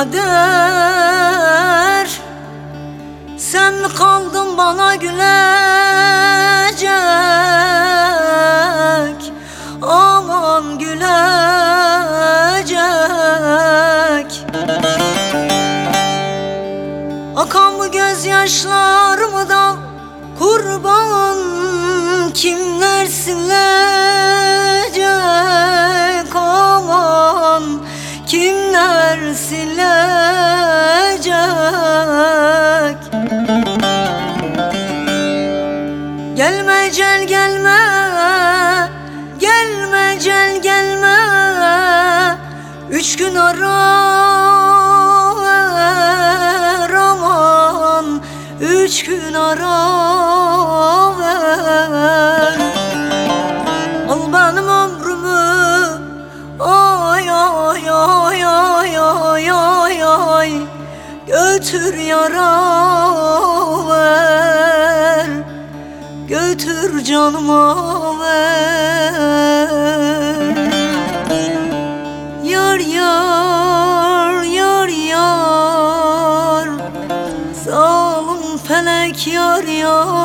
kader. Sen mi kaldın bana gülecek Aman gülecek. Akan bu gözyaşlarımı da kurban kimler Gelme gel gelme Gelme gel gelme. Üç gün ara aman Üç gün ara Götür yara Götür canıma ver Yar yar yar yar. Zalim felek yar yar